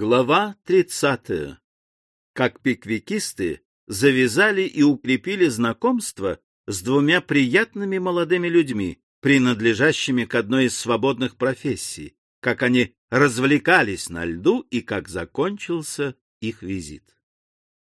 Глава тридцатая. Как пиквикисты завязали и укрепили знакомство с двумя приятными молодыми людьми, принадлежащими к одной из свободных профессий, как они развлекались на льду и как закончился их визит.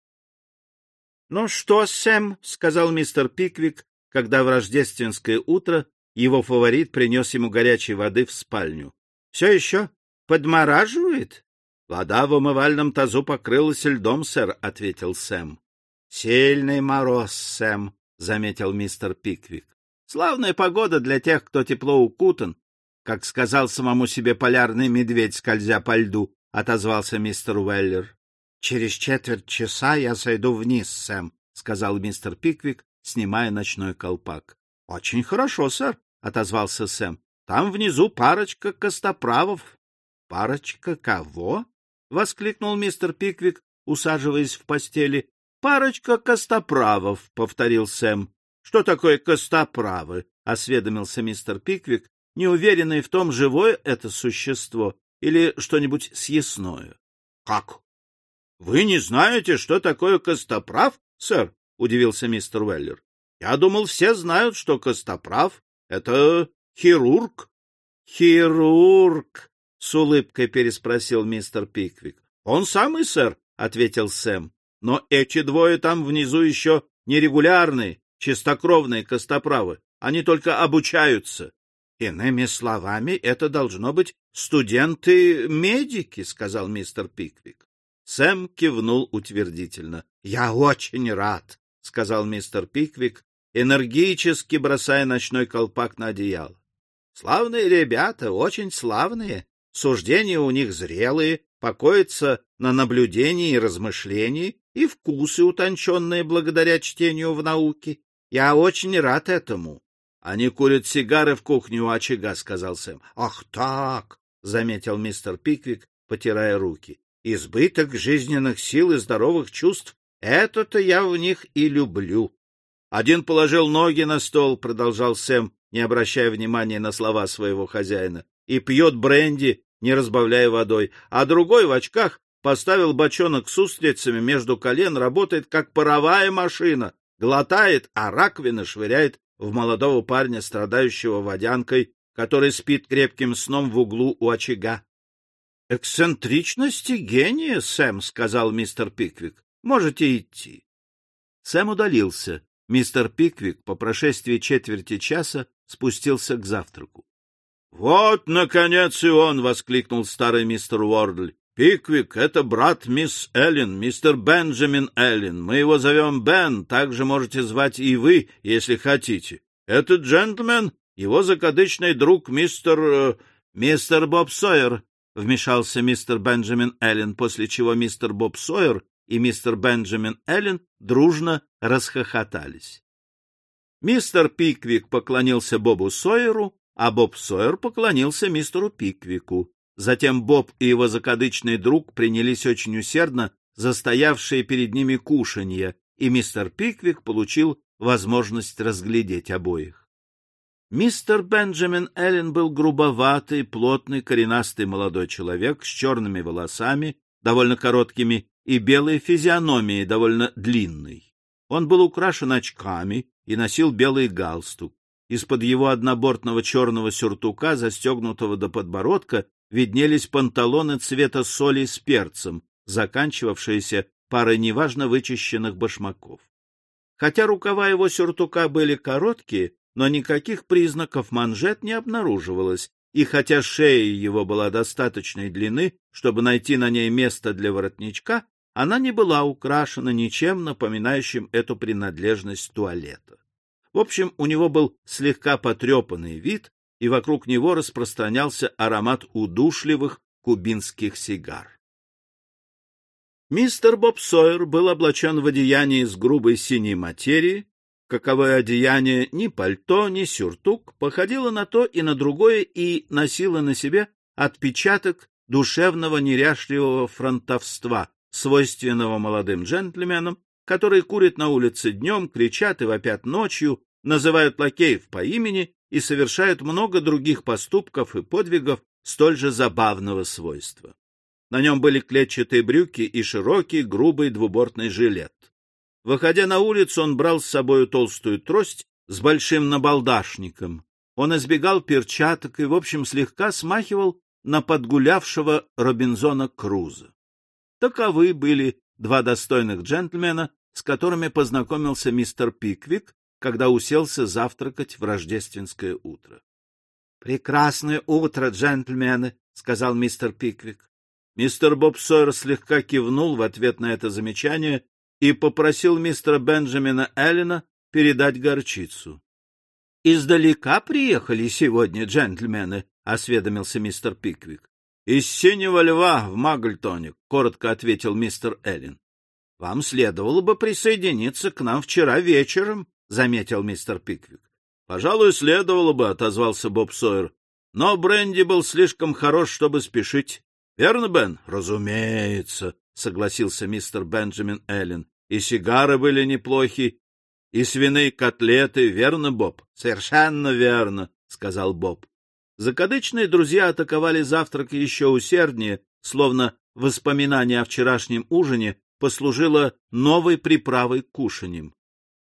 — Ну что, Сэм, — сказал мистер Пиквик, когда в рождественское утро его фаворит принес ему горячей воды в спальню. — Все еще подмораживает? — Вода в умывальном тазу покрылась льдом, сэр, — ответил Сэм. — Сильный мороз, Сэм, — заметил мистер Пиквик. — Славная погода для тех, кто тепло укутан, как сказал самому себе полярный медведь, скользя по льду, — отозвался мистер Уэллер. — Через четверть часа я сойду вниз, Сэм, — сказал мистер Пиквик, снимая ночной колпак. — Очень хорошо, сэр, — отозвался Сэм. — Там внизу парочка костоправов. — Парочка кого? — воскликнул мистер Пиквик, усаживаясь в постели. — Парочка костоправов, — повторил Сэм. — Что такое костоправы? — осведомился мистер Пиквик, неуверенный в том, живое это существо или что-нибудь съестное. — Как? — Вы не знаете, что такое костоправ, сэр? — удивился мистер Уэллер. — Я думал, все знают, что костоправ — это хирург. — Хирург, — с улыбкой переспросил мистер Пиквик. — Он самый, сэр, — ответил Сэм. — Но эти двое там внизу еще нерегулярные, чистокровные костоправы. Они только обучаются. — Иными словами, это должно быть студенты-медики, — сказал мистер Пиквик. Сэм кивнул утвердительно. — Я очень рад, — сказал мистер Пиквик, энергически бросая ночной колпак на одеяло. — Славные ребята, очень славные, суждения у них зрелые, покоятся на наблюдении и размышлении, и вкусы утонченные благодаря чтению в науке. Я очень рад этому. — Они курят сигары в кухне у очага, — сказал Сэм. — Ах так! — заметил мистер Пиквик, потирая руки. — Избыток жизненных сил и здоровых чувств — это-то я в них и люблю. Один положил ноги на стол, — продолжал Сэм, не обращая внимания на слова своего хозяина, — и пьет бренди не разбавляя водой, а другой в очках поставил бочонок с устрицами между колен, работает как паровая машина, глотает, а раковина швыряет в молодого парня, страдающего водянкой, который спит крепким сном в углу у очага. — Эксцентричности гения, Сэм, — сказал мистер Пиквик. — Можете идти. Сэм удалился. Мистер Пиквик по прошествии четверти часа спустился к завтраку. Вот, наконец, и он! — воскликнул старый мистер Уордль. — Пиквик — это брат мисс Эллен, мистер Бенджамин Эллен. Мы его зовем Бен, также можете звать и вы, если хотите. Этот джентльмен — его закадычный друг мистер... Э, мистер Боб Сойер, — вмешался мистер Бенджамин Эллен, после чего мистер Боб Сойер и мистер Бенджамин Эллен дружно расхохотались. Мистер Пиквик поклонился Бобу Сойеру, а Боб Сойер поклонился мистеру Пиквику. Затем Боб и его закадычный друг принялись очень усердно за стоявшие перед ними кушанья, и мистер Пиквик получил возможность разглядеть обоих. Мистер Бенджамин Эллен был грубоватый, плотный, коренастый молодой человек с черными волосами, довольно короткими, и белой физиономией, довольно длинной. Он был украшен очками и носил белый галстук. Из-под его однобортного черного сюртука, застегнутого до подбородка, виднелись панталоны цвета соли с перцем, заканчивавшиеся парой неважно вычищенных башмаков. Хотя рукава его сюртука были короткие, но никаких признаков манжет не обнаруживалось, и хотя шея его была достаточной длины, чтобы найти на ней место для воротничка, она не была украшена ничем, напоминающим эту принадлежность туалета. В общем, у него был слегка потрепанный вид, и вокруг него распространялся аромат удушливых кубинских сигар. Мистер Боб Сойер был облачен в одеяние из грубой синей материи, каковое одеяние ни пальто, ни сюртук походило на то и на другое и носило на себе отпечаток душевного неряшливого фронтовства, свойственного молодым джентльменам, которые курят на улице днем, кричат и вопят ночью, называют лакеев по имени и совершают много других поступков и подвигов столь же забавного свойства. На нем были клетчатые брюки и широкий, грубый двубортный жилет. Выходя на улицу, он брал с собою толстую трость с большим набалдашником. Он избегал перчаток и, в общем, слегка смахивал на подгулявшего Робинзона Круза. Таковы были два достойных джентльмена, с которыми познакомился мистер Пиквик, когда уселся завтракать в рождественское утро. — Прекрасное утро, джентльмены, — сказал мистер Пиквик. Мистер Боб Сойер слегка кивнул в ответ на это замечание и попросил мистера Бенджамина Эллена передать горчицу. — Издалека приехали сегодня, джентльмены, — осведомился мистер Пиквик. — Из синего льва в Магльтоне, — коротко ответил мистер Эллен. — Вам следовало бы присоединиться к нам вчера вечером, — заметил мистер Пиквик. — Пожалуй, следовало бы, — отозвался Боб Сойер. — Но бренди был слишком хорош, чтобы спешить. — Верно, Бен? — Разумеется, — согласился мистер Бенджамин Эллен. — И сигары были неплохи, и свиные котлеты, верно, Боб? — Совершенно верно, — сказал Боб. Закадычные друзья атаковали завтрак еще усерднее, словно воспоминание о вчерашнем ужине послужило новой приправой к кушаньям. —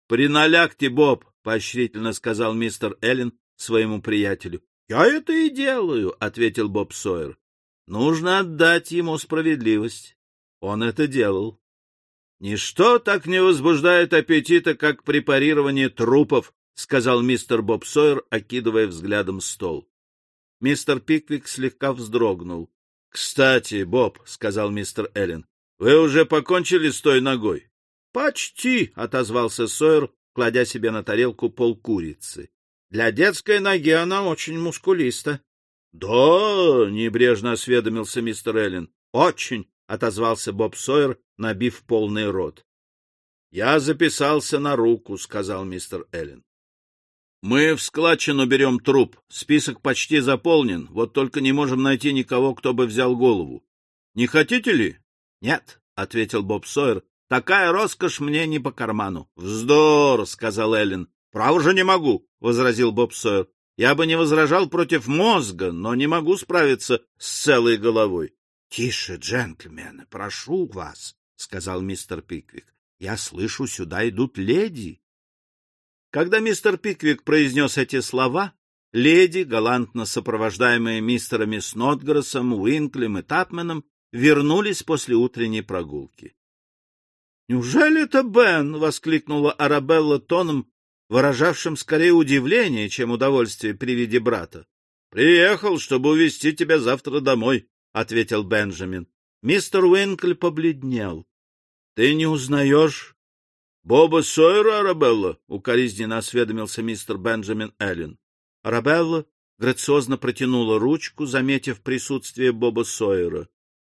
Приналягте, Боб, — поощрительно сказал мистер Эллен своему приятелю. — Я это и делаю, — ответил Боб Сойер. — Нужно отдать ему справедливость. Он это делал. — Ничто так не возбуждает аппетита, как препарирование трупов, — сказал мистер Боб Сойер, окидывая взглядом стол. Мистер Пиквик слегка вздрогнул. — Кстати, Боб, — сказал мистер Эллен, — вы уже покончили с той ногой? — Почти, — отозвался Сойер, кладя себе на тарелку полкурицы. Для детской ноги она очень мускулиста. — Да, — небрежно осведомился мистер Эллен. — Очень, — отозвался Боб Сойер, набив полный рот. — Я записался на руку, — сказал мистер Эллен. — Мы в складчину берем труп. Список почти заполнен, вот только не можем найти никого, кто бы взял голову. Не хотите ли? — Нет, — ответил Боб Сойер, Такая роскошь мне не по карману. — Вздор, — сказал Эллен. — Право же не могу, — возразил Боб Сойер. — Я бы не возражал против мозга, но не могу справиться с целой головой. — Тише, джентльмены, прошу вас, — сказал мистер Пиквик. — Я слышу, сюда идут леди. Когда мистер Пиквик произнес эти слова, леди, галантно сопровождаемые мистерами Снотграссом, Уинклем и Тапменом, вернулись после утренней прогулки. Неужели это Бен? — воскликнула Арабелла тоном, выражавшим скорее удивление, чем удовольствие при виде брата. — Приехал, чтобы увезти тебя завтра домой, — ответил Бенджамин. Мистер Уинкль побледнел. — Ты не узнаешь? — Боба Сойера, Арабелла? — укоризненно осведомился мистер Бенджамин Эллен. Арабелла грациозно протянула ручку, заметив присутствие Боба Сойера.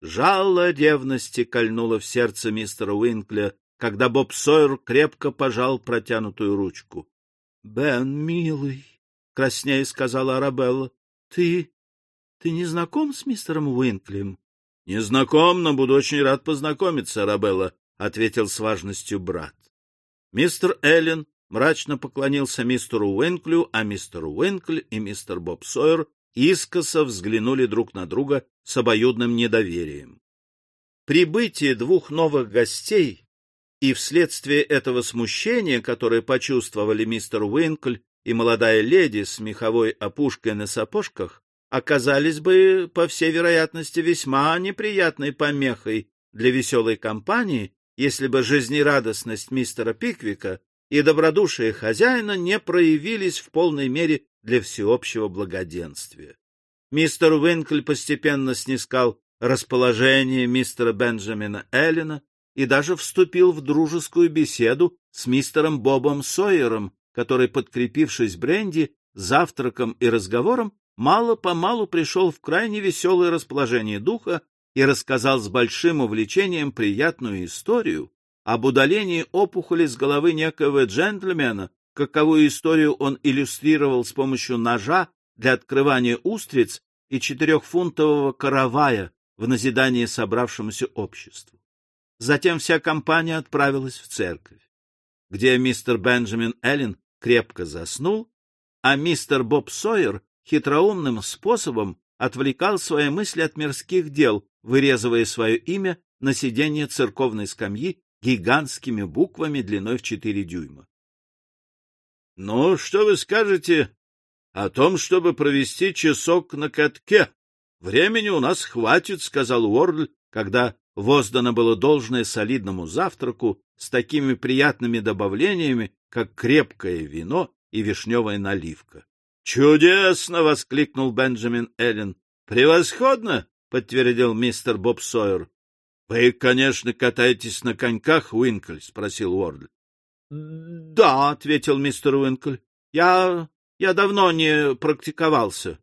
Жало ревности кольнуло в сердце мистера Уинкля, когда Боб Сойер крепко пожал протянутую ручку. — Бен, милый, — краснея сказала Арабелла, — ты... ты не знаком с мистером Уинклем? — Не знаком, но буду очень рад познакомиться, Арабелла, — ответил с важностью брат. Мистер Эллен мрачно поклонился мистеру Уинклю, а мистер Уинкль и мистер Боб Сойер искоса взглянули друг на друга с обоюдным недоверием. Прибытие двух новых гостей и вследствие этого смущения, которое почувствовали мистер Уинкль и молодая леди с меховой опушкой на сапожках, оказались бы, по всей вероятности, весьма неприятной помехой для веселой компании, если бы жизнерадостность мистера Пиквика и добродушие хозяина не проявились в полной мере для всеобщего благоденствия. Мистер Уинкль постепенно снискал расположение мистера Бенджамина Эллена и даже вступил в дружескую беседу с мистером Бобом Сойером, который, подкрепившись бренди, завтраком и разговором, мало-помалу пришел в крайне веселое расположение духа и рассказал с большим увлечением приятную историю об удалении опухоли с головы некоего джентльмена, каковую историю он иллюстрировал с помощью ножа для открывания устриц и четырехфунтового каравая в назидание собравшемуся обществу. Затем вся компания отправилась в церковь, где мистер Бенджамин Эллен крепко заснул, а мистер Боб Сойер хитроумным способом отвлекал свои мысли от мирских дел, вырезывая свое имя на сиденье церковной скамьи гигантскими буквами длиной в четыре дюйма. — Ну, что вы скажете о том, чтобы провести часок на катке? Времени у нас хватит, — сказал Уорль, когда воздано было должное солидному завтраку с такими приятными добавлениями, как крепкое вино и вишневая наливка. «Чудесно!» — воскликнул Бенджамин Эллен. «Превосходно!» — подтвердил мистер Боб Сойер. «Вы, конечно, катаетесь на коньках, Уинкль?» — спросил Уордль. «Да», — ответил мистер Уинкль. «Я... я давно не практиковался».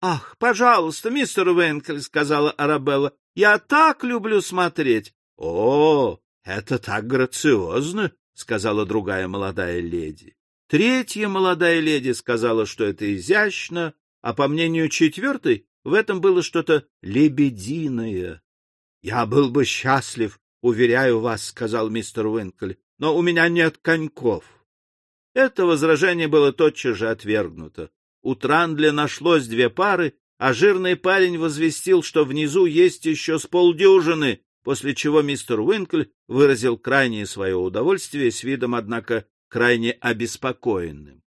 «Ах, пожалуйста, мистер Уинкль», — сказала Арабелла, — «я так люблю смотреть». «О, это так грациозно», — сказала другая молодая леди. Третья молодая леди сказала, что это изящно, а по мнению четвертой, в этом было что-то лебединое. — Я был бы счастлив, уверяю вас, — сказал мистер Уинкель, — но у меня нет коньков. Это возражение было тотчас же отвергнуто. У Трандля нашлось две пары, а жирный парень возвестил, что внизу есть еще с полдюжины, после чего мистер Уинкль выразил крайнее свое удовольствие с видом, однако, крайне обеспокоенным.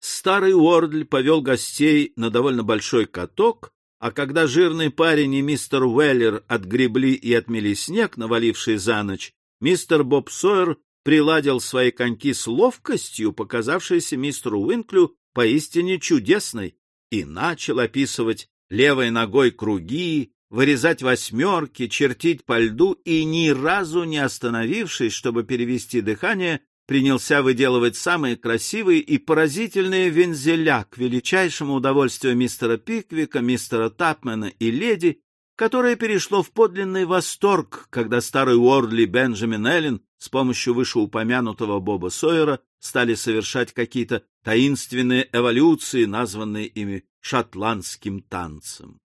Старый Уордль повел гостей на довольно большой каток, а когда жирный парень и мистер Уэллер отгребли и отмели снег, наваливший за ночь, мистер Боб Сойер приладил свои коньки с ловкостью, показавшейся мистеру Уинклю поистине чудесной, и начал описывать левой ногой круги, вырезать восьмерки, чертить по льду и, ни разу не остановившись, чтобы перевести дыхание, принялся выделывать самые красивые и поразительные вензеля к величайшему удовольствию мистера Пиквика, мистера Тапмена и леди, которое перешло в подлинный восторг, когда старый Уордли Бенджамин Эллен с помощью вышеупомянутого Боба Сойера стали совершать какие-то таинственные эволюции, названные ими шотландским танцем.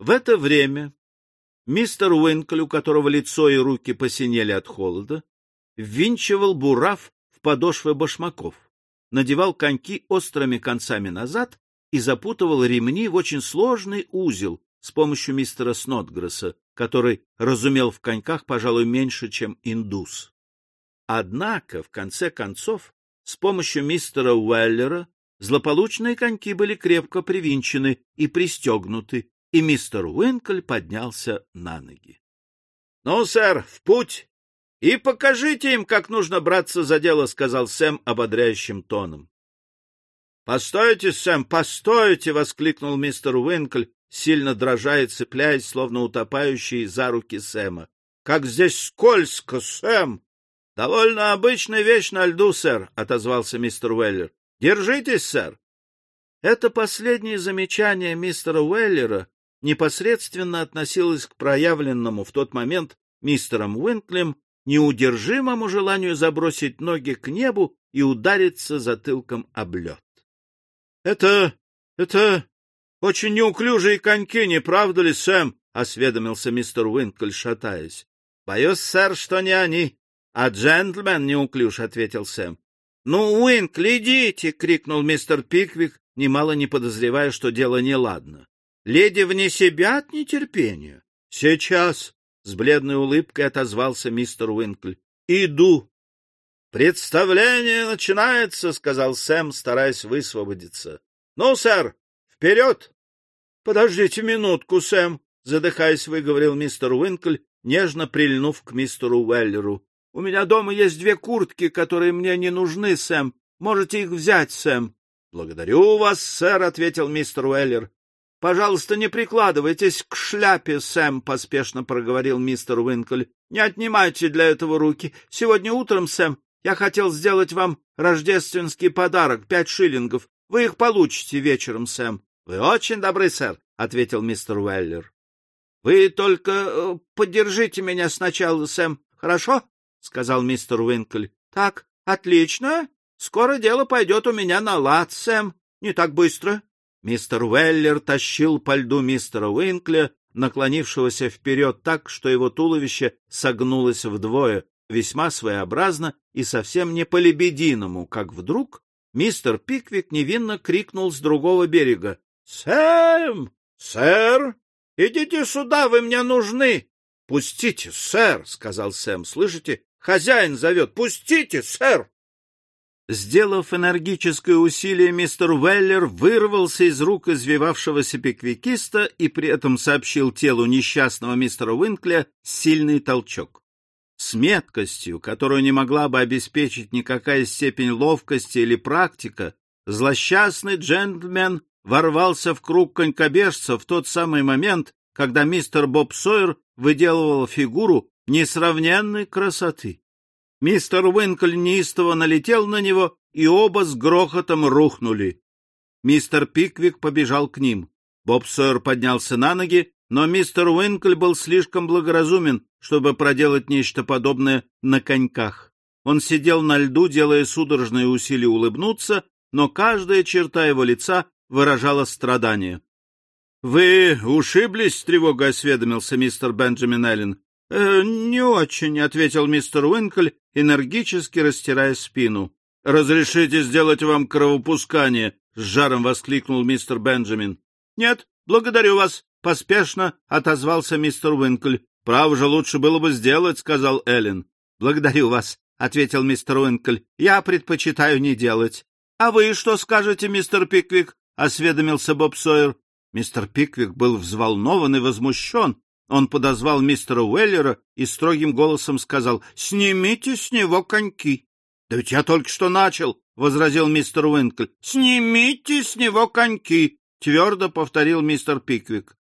В это время мистер Уинкл, у которого лицо и руки посинели от холода, ввинчивал бурав в подошвы башмаков, надевал коньки острыми концами назад и запутывал ремни в очень сложный узел с помощью мистера Снотгресса, который разумел в коньках, пожалуй, меньше, чем индус. Однако, в конце концов, с помощью мистера Уэллера злополучные коньки были крепко привинчены и пристегнуты, и мистер Уинкль поднялся на ноги. — Ну, сэр, в путь! И покажите им, как нужно браться за дело, — сказал Сэм ободряющим тоном. — Постойте, Сэм, постойте! — воскликнул мистер Уинкль, сильно дрожа и цепляясь, словно утопающий за руки Сэма. — Как здесь скользко, Сэм! — Довольно обычная вещь на льду, сэр, — отозвался мистер Уэллер. — Держитесь, сэр. Это последнее замечание мистера Уэллера непосредственно относилась к проявленному в тот момент мистером Уинклем неудержимому желанию забросить ноги к небу и удариться затылком об лед. — Это... это... очень неуклюжие коньки, не правда ли, Сэм? — осведомился мистер Уинкль, шатаясь. — Боюсь, сэр, что не они, а джентльмен неуклюж, — ответил Сэм. — Ну, Уинкл, идите! — крикнул мистер Пиквик, немало не подозревая, что дело неладно. Леди вне себя от нетерпения. — Сейчас, — с бледной улыбкой отозвался мистер Уинкль. — Иду. — Представление начинается, — сказал Сэм, стараясь высвободиться. — Ну, сэр, вперед! — Подождите минутку, Сэм, — задыхаясь, выговорил мистер Уинкль, нежно прильнув к мистеру Уэллеру. — У меня дома есть две куртки, которые мне не нужны, Сэм. Можете их взять, Сэм. — Благодарю вас, сэр, — ответил мистер Уэллер. — Пожалуйста, не прикладывайтесь к шляпе, Сэм, — поспешно проговорил мистер Уинкль. — Не отнимайте для этого руки. Сегодня утром, Сэм, я хотел сделать вам рождественский подарок — пять шиллингов. Вы их получите вечером, Сэм. — Вы очень добры, сэр, — ответил мистер Уэллер. — Вы только э, поддержите меня сначала, Сэм, хорошо? — сказал мистер Уинкль. — Так, отлично. Скоро дело пойдет у меня на лад, Сэм. Не так быстро. Мистер Уэллер тащил по льду мистера Уинкля, наклонившегося вперед так, что его туловище согнулось вдвое, весьма своеобразно и совсем не по-лебединому, как вдруг мистер Пиквик невинно крикнул с другого берега. — Сэм! Сэр! Идите сюда, вы мне нужны! — Пустите, сэр! — сказал Сэм. — Слышите? Хозяин зовет. Пустите, сэр! Сделав энергическое усилие, мистер Веллер вырвался из рук извивавшегося пиквикиста и при этом сообщил телу несчастного мистера Уинкля сильный толчок. С меткостью, которую не могла бы обеспечить никакая степень ловкости или практика, злосчастный джентльмен ворвался в круг конькобежца в тот самый момент, когда мистер Боб Сойер выделывал фигуру несравненной красоты. Мистер Уинкль неистово налетел на него, и оба с грохотом рухнули. Мистер Пиквик побежал к ним. Боб Сойер поднялся на ноги, но мистер Уинкль был слишком благоразумен, чтобы проделать нечто подобное на коньках. Он сидел на льду, делая судорожные усилия улыбнуться, но каждая черта его лица выражала страдание. — Вы ушиблись? — с тревогой осведомился мистер Бенджамин Эллен. «Э, — Не очень, — ответил мистер Уинкль, энергически растирая спину. — Разрешите сделать вам кровопускание? — с жаром воскликнул мистер Бенджамин. — Нет, благодарю вас, — поспешно отозвался мистер Уинкль. — Право же лучше было бы сделать, — сказал Эллен. — Благодарю вас, — ответил мистер Уинкль. — Я предпочитаю не делать. — А вы что скажете, мистер Пиквик? — осведомился Боб Сойер. Мистер Пиквик был взволнован и возмущен, он подозвал мистера Уэллера и строгим голосом сказал «Снимите с него коньки». «Да ведь я только что начал», — возразил мистер Уинкль. «Снимите с него коньки», — твердо повторил мистер Пиквик.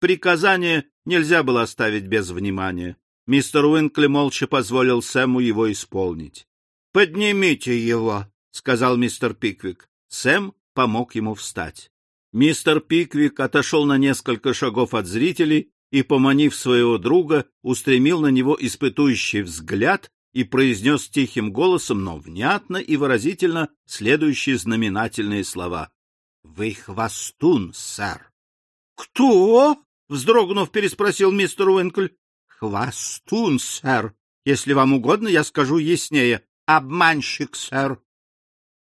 Приказание нельзя было оставить без внимания. Мистер Уинкли молча позволил Сэму его исполнить. — Поднимите его, — сказал мистер Пиквик. Сэм помог ему встать. Мистер Пиквик отошел на несколько шагов от зрителей и, поманив своего друга, устремил на него испытующий взгляд и произнес тихим голосом, но внятно и выразительно следующие знаменательные слова. — Вы хвостун, сэр. — Кто? — вздрогнув, переспросил мистер Уинкль. — Хвостун, сэр. Если вам угодно, я скажу яснее. Обманщик, сэр.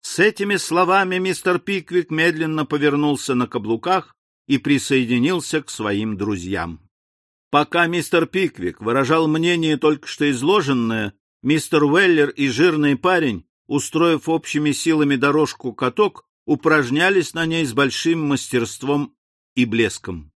С этими словами мистер Пиквик медленно повернулся на каблуках и присоединился к своим друзьям. Пока мистер Пиквик выражал мнение только что изложенное, мистер Уэллер и жирный парень, устроив общими силами дорожку-каток, упражнялись на ней с большим мастерством и блеском.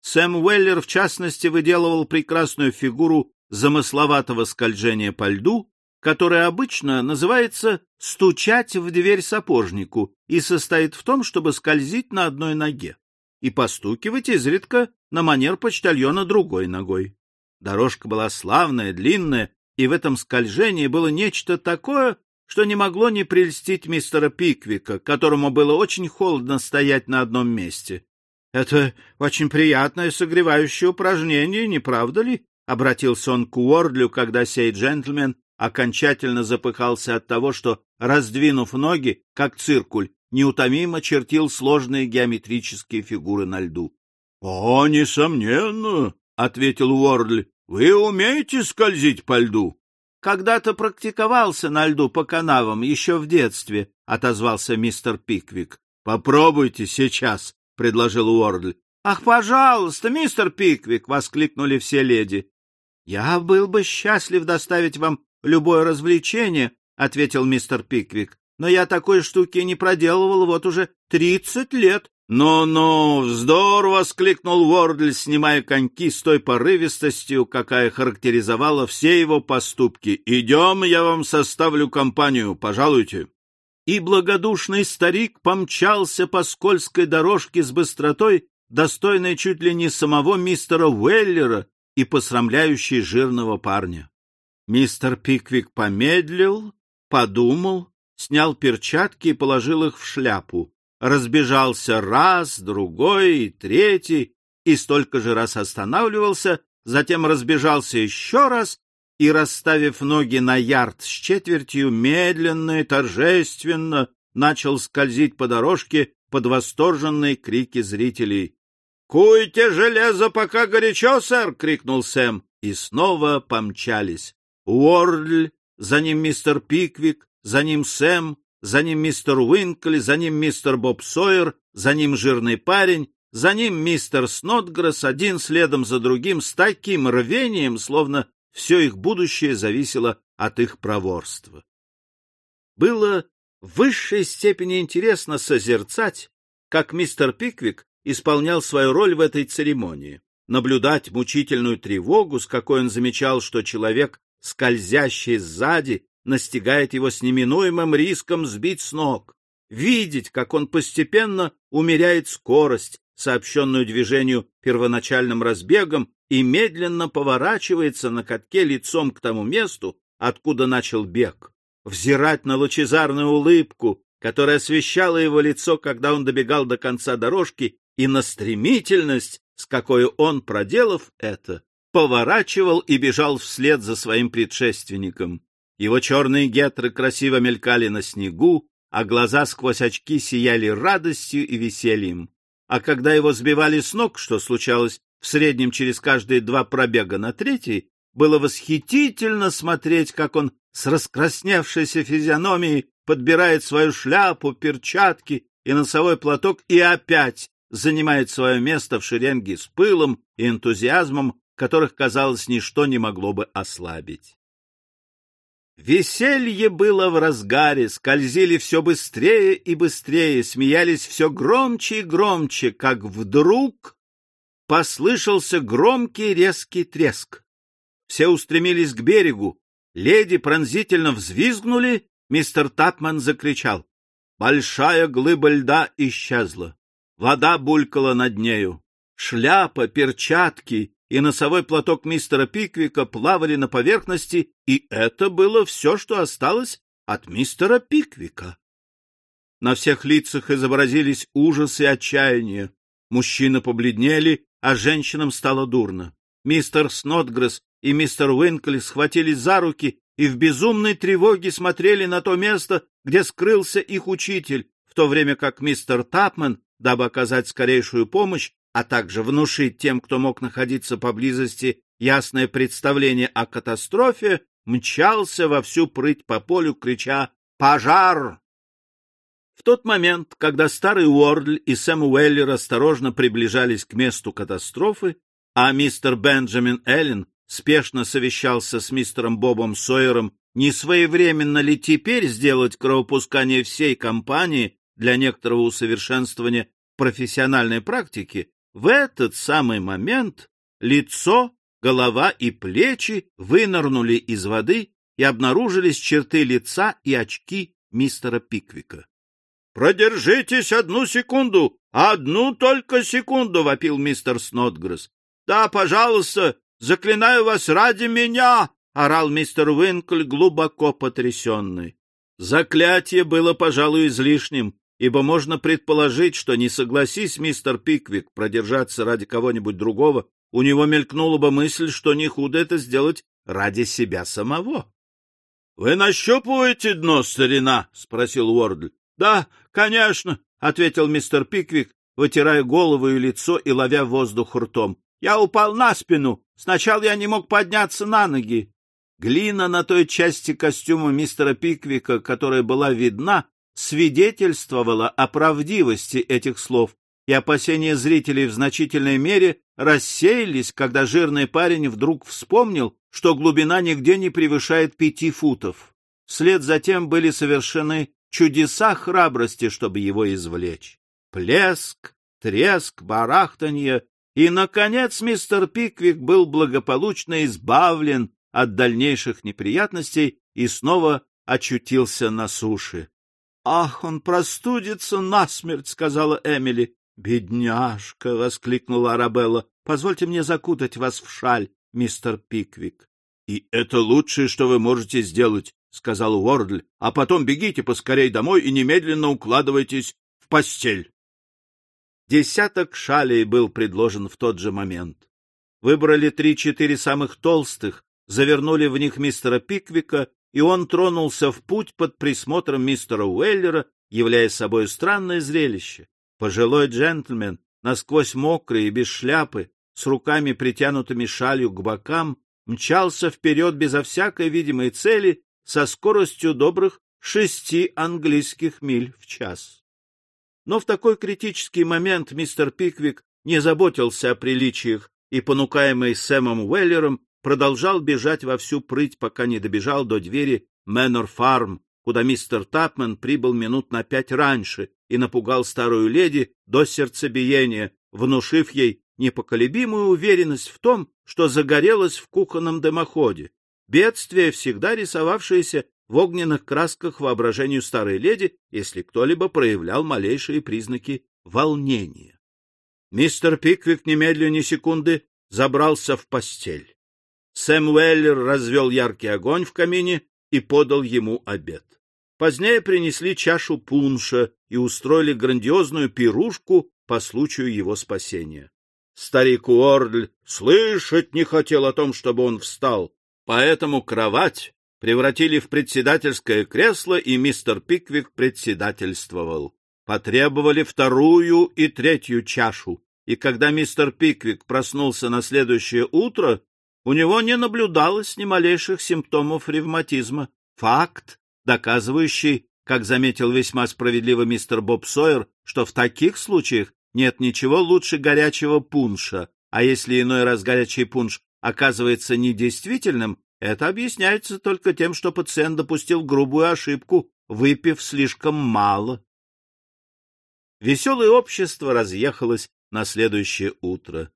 Сэм Уэллер, в частности, выделывал прекрасную фигуру замысловатого скольжения по льду, которое обычно называется «стучать в дверь сапожнику» и состоит в том, чтобы скользить на одной ноге и постукивать изредка на манер почтальона другой ногой. Дорожка была славная, длинная, и в этом скольжении было нечто такое, что не могло не прельстить мистера Пиквика, которому было очень холодно стоять на одном месте. — Это очень приятное согревающее упражнение, не правда ли? — обратился он к Уордлю, когда сей джентльмен окончательно запыхался от того, что, раздвинув ноги, как циркуль, неутомимо чертил сложные геометрические фигуры на льду. — О, несомненно, — ответил Уордли, — вы умеете скользить по льду? — Когда-то практиковался на льду по канавам еще в детстве, — отозвался мистер Пиквик. — Попробуйте сейчас, — предложил Уордли. — Ах, пожалуйста, мистер Пиквик! — воскликнули все леди. — Я был бы счастлив доставить вам любое развлечение, — ответил мистер Пиквик но я такой штуки не проделывал вот уже тридцать лет. «Ну-ну, вздор!» — воскликнул Уордль, снимая коньки с той порывистостью, какая характеризовала все его поступки. «Идем, я вам составлю компанию, пожалуйте». И благодушный старик помчался по скользкой дорожке с быстротой, достойной чуть ли не самого мистера Уэллера и посрамляющей жирного парня. Мистер Пиквик помедлил, подумал снял перчатки и положил их в шляпу. Разбежался раз, другой и третий, и столько же раз останавливался, затем разбежался еще раз и, расставив ноги на ярд с четвертью, медленно и торжественно начал скользить по дорожке под восторженные крики зрителей. — Куйте железо, пока горячо, сэр! — крикнул Сэм. И снова помчались. Уордль, за ним мистер Пиквик, за ним Сэм, за ним мистер Уинкли, за ним мистер Боб Сойер, за ним жирный парень, за ним мистер Снотгресс, один следом за другим, с таким рвением, словно все их будущее зависело от их проворства. Было в высшей степени интересно созерцать, как мистер Пиквик исполнял свою роль в этой церемонии, наблюдать мучительную тревогу, с какой он замечал, что человек, скользящий сзади, настигает его с неминуемым риском сбить с ног, видеть, как он постепенно умеряет скорость, сообщенную движению первоначальным разбегом, и медленно поворачивается на катке лицом к тому месту, откуда начал бег, взирать на лучезарную улыбку, которая освещала его лицо, когда он добегал до конца дорожки, и на стремительность, с какой он, проделав это, поворачивал и бежал вслед за своим предшественником. Его черные гетры красиво мелькали на снегу, а глаза сквозь очки сияли радостью и весельем. А когда его сбивали с ног, что случалось в среднем через каждые два пробега на третий, было восхитительно смотреть, как он с раскрасневшейся физиономией подбирает свою шляпу, перчатки и носовой платок и опять занимает свое место в шеренге с пылом и энтузиазмом, которых, казалось, ничто не могло бы ослабить. Веселье было в разгаре, скользили все быстрее и быстрее, смеялись все громче и громче, как вдруг послышался громкий резкий треск. Все устремились к берегу, леди пронзительно взвизгнули, мистер Тапман закричал. Большая глыба льда исчезла. Вода булькала над нею. Шляпа, перчатки и носовой платок мистера Пиквика плавали на поверхности, и это было все, что осталось от мистера Пиквика. На всех лицах изобразились ужас и отчаяние. Мужчины побледнели, а женщинам стало дурно. Мистер Снотгресс и мистер Уинкли схватились за руки и в безумной тревоге смотрели на то место, где скрылся их учитель, в то время как мистер Тапман, дабы оказать скорейшую помощь, а также внушить тем, кто мог находиться поблизости, ясное представление о катастрофе, мчался во всю прыть по полю, крича «Пожар!». В тот момент, когда старый Уордль и Сэм Уэллер осторожно приближались к месту катастрофы, а мистер Бенджамин Эллен спешно совещался с мистером Бобом Сойером, не своевременно ли теперь сделать кровопускание всей компании для некоторого усовершенствования профессиональной практики, в этот самый момент лицо, голова и плечи вынырнули из воды и обнаружились черты лица и очки мистера Пиквика. — Продержитесь одну секунду! Одну только секунду! — вопил мистер Снотгресс. — Да, пожалуйста, заклинаю вас ради меня! — орал мистер Уинкль, глубоко потрясенный. Заклятие было, пожалуй, излишним, ибо можно предположить, что не согласись мистер Пиквик продержаться ради кого-нибудь другого, у него мелькнула бы мысль, что не худо это сделать ради себя самого. — Вы нащупываете дно, старина? — спросил Уордль. — Да, конечно, — ответил мистер Пиквик, вытирая голову и лицо и ловя воздух ртом. — Я упал на спину. Сначала я не мог подняться на ноги. Глина на той части костюма мистера Пиквика, которая была видна, свидетельствовало о правдивости этих слов, и опасения зрителей в значительной мере рассеялись, когда жирный парень вдруг вспомнил, что глубина нигде не превышает пяти футов. Вслед за тем были совершены чудеса храбрости, чтобы его извлечь. Плеск, треск, барахтанье, и, наконец, мистер Пиквик был благополучно избавлен от дальнейших неприятностей и снова очутился на суше. Ах, он простудится насмерть, сказала Эмили. Бедняжка, воскликнула Арабелла. Позвольте мне закутать вас в шаль, мистер Пиквик. И это лучшее, что вы можете сделать, сказал Уордль. А потом бегите поскорей домой и немедленно укладывайтесь в постель. Десяток шалей был предложен в тот же момент. Выбрали три-четыре самых толстых, завернули в них мистера Пиквика и он тронулся в путь под присмотром мистера Уэллера, являя собой странное зрелище. Пожилой джентльмен, насквозь мокрый и без шляпы, с руками притянутыми шалью к бокам, мчался вперед безо всякой видимой цели со скоростью добрых шести английских миль в час. Но в такой критический момент мистер Пиквик не заботился о приличиях и, понукаемый Сэмом Уэллером, продолжал бежать во всю прыть, пока не добежал до двери Мэннер Фарм, куда мистер Тапмен прибыл минут на пять раньше и напугал старую леди до сердцебиения, внушив ей непоколебимую уверенность в том, что загорелось в кухонном дымоходе. Бедствие, всегда рисовавшееся в огненных красках воображению старой леди, если кто-либо проявлял малейшие признаки волнения. Мистер Пиквик немедленно секунды забрался в постель. Сэм Уэллер развел яркий огонь в камине и подал ему обед. Позднее принесли чашу пунша и устроили грандиозную пирушку по случаю его спасения. Старик Уордль слышать не хотел о том, чтобы он встал, поэтому кровать превратили в председательское кресло, и мистер Пиквик председательствовал. Потребовали вторую и третью чашу, и когда мистер Пиквик проснулся на следующее утро, у него не наблюдалось ни малейших симптомов ревматизма. Факт, доказывающий, как заметил весьма справедливо мистер Боб Сойер, что в таких случаях нет ничего лучше горячего пунша, а если иной раз горячий пунш оказывается недействительным, это объясняется только тем, что пациент допустил грубую ошибку, выпив слишком мало. Веселое общество разъехалось на следующее утро.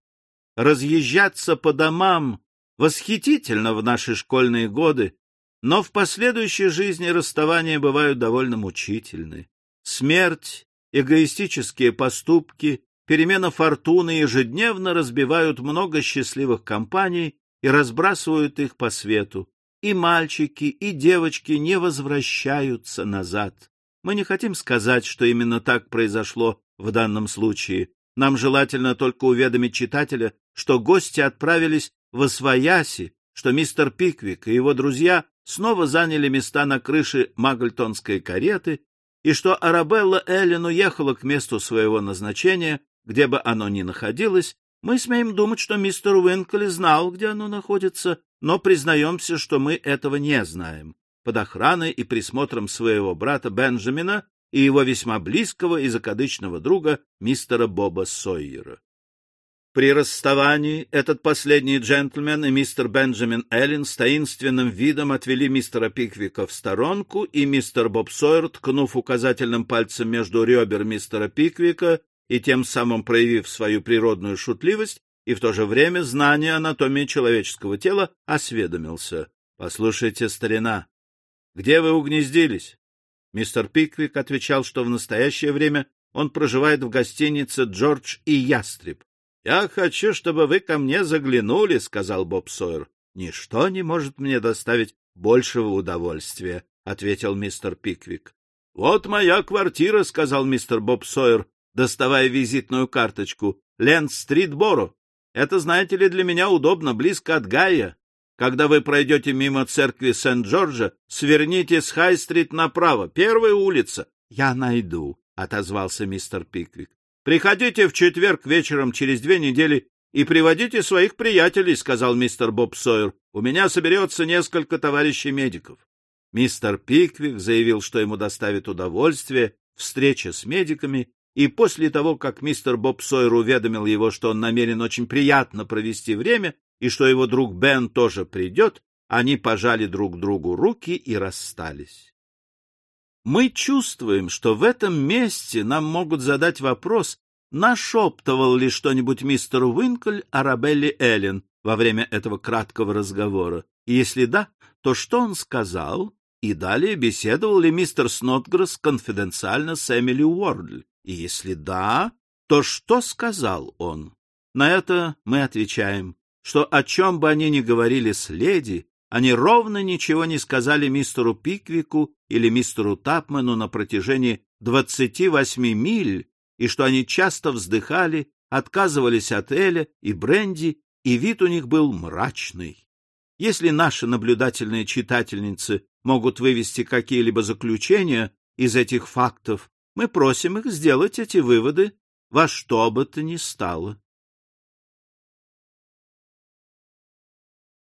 Разъезжаться по домам восхитительно в наши школьные годы, но в последующей жизни расставания бывают довольно мучительны. Смерть, эгоистические поступки, перемена фортуны ежедневно разбивают много счастливых компаний и разбрасывают их по свету. И мальчики, и девочки не возвращаются назад. Мы не хотим сказать, что именно так произошло в данном случае. Нам желательно только уведомить читателя, что гости отправились в Освояси, что мистер Пиквик и его друзья снова заняли места на крыше Магльтонской кареты, и что Арабелла Эллен уехала к месту своего назначения, где бы оно ни находилось, мы смеем думать, что мистер Уинкли знал, где оно находится, но признаемся, что мы этого не знаем. Под охраной и присмотром своего брата Бенджамина и его весьма близкого и закадычного друга мистера Боба Сойера. При расставании этот последний джентльмен и мистер Бенджамин Эллен с таинственным видом отвели мистера Пиквика в сторонку, и мистер Боб Сойер, ткнув указательным пальцем между ребер мистера Пиквика, и тем самым проявив свою природную шутливость и в то же время знание анатомии человеческого тела, осведомился. — Послушайте, старина, где вы угнездились? Мистер Пиквик отвечал, что в настоящее время он проживает в гостинице «Джордж и Ястреб». — Я хочу, чтобы вы ко мне заглянули, — сказал Боб Сойер. — Ничто не может мне доставить большего удовольствия, — ответил мистер Пиквик. — Вот моя квартира, — сказал мистер Боб Сойер, доставая визитную карточку. Ленд-стрит Боро. Это, знаете ли, для меня удобно, близко от Гая. Когда вы пройдете мимо церкви Сент-Джорджа, сверните с Хай-стрит направо, первая улица. — Я найду, — отозвался мистер Пиквик. — Приходите в четверг вечером через две недели и приводите своих приятелей, — сказал мистер Боб Сойер. — У меня соберется несколько товарищей-медиков. Мистер Пиквик заявил, что ему доставит удовольствие встреча с медиками, и после того, как мистер Боб Сойер уведомил его, что он намерен очень приятно провести время и что его друг Бен тоже придет, они пожали друг другу руки и расстались. Мы чувствуем, что в этом месте нам могут задать вопрос, нашептывал ли что-нибудь мистер Уинкль Арабелли Эллен во время этого краткого разговора, если да, то что он сказал, и далее беседовал ли мистер Снотгресс конфиденциально с Эмили Уордль. И если да, то что сказал он? На это мы отвечаем, что о чем бы они ни говорили с леди, они ровно ничего не сказали мистеру Пиквику или мистеру Тапману на протяжении двадцати восьми миль, и что они часто вздыхали, отказывались от Эля и Бренди, и вид у них был мрачный. Если наши наблюдательные читательницы могут вывести какие-либо заключения из этих фактов, мы просим их сделать эти выводы во что бы то ни стало.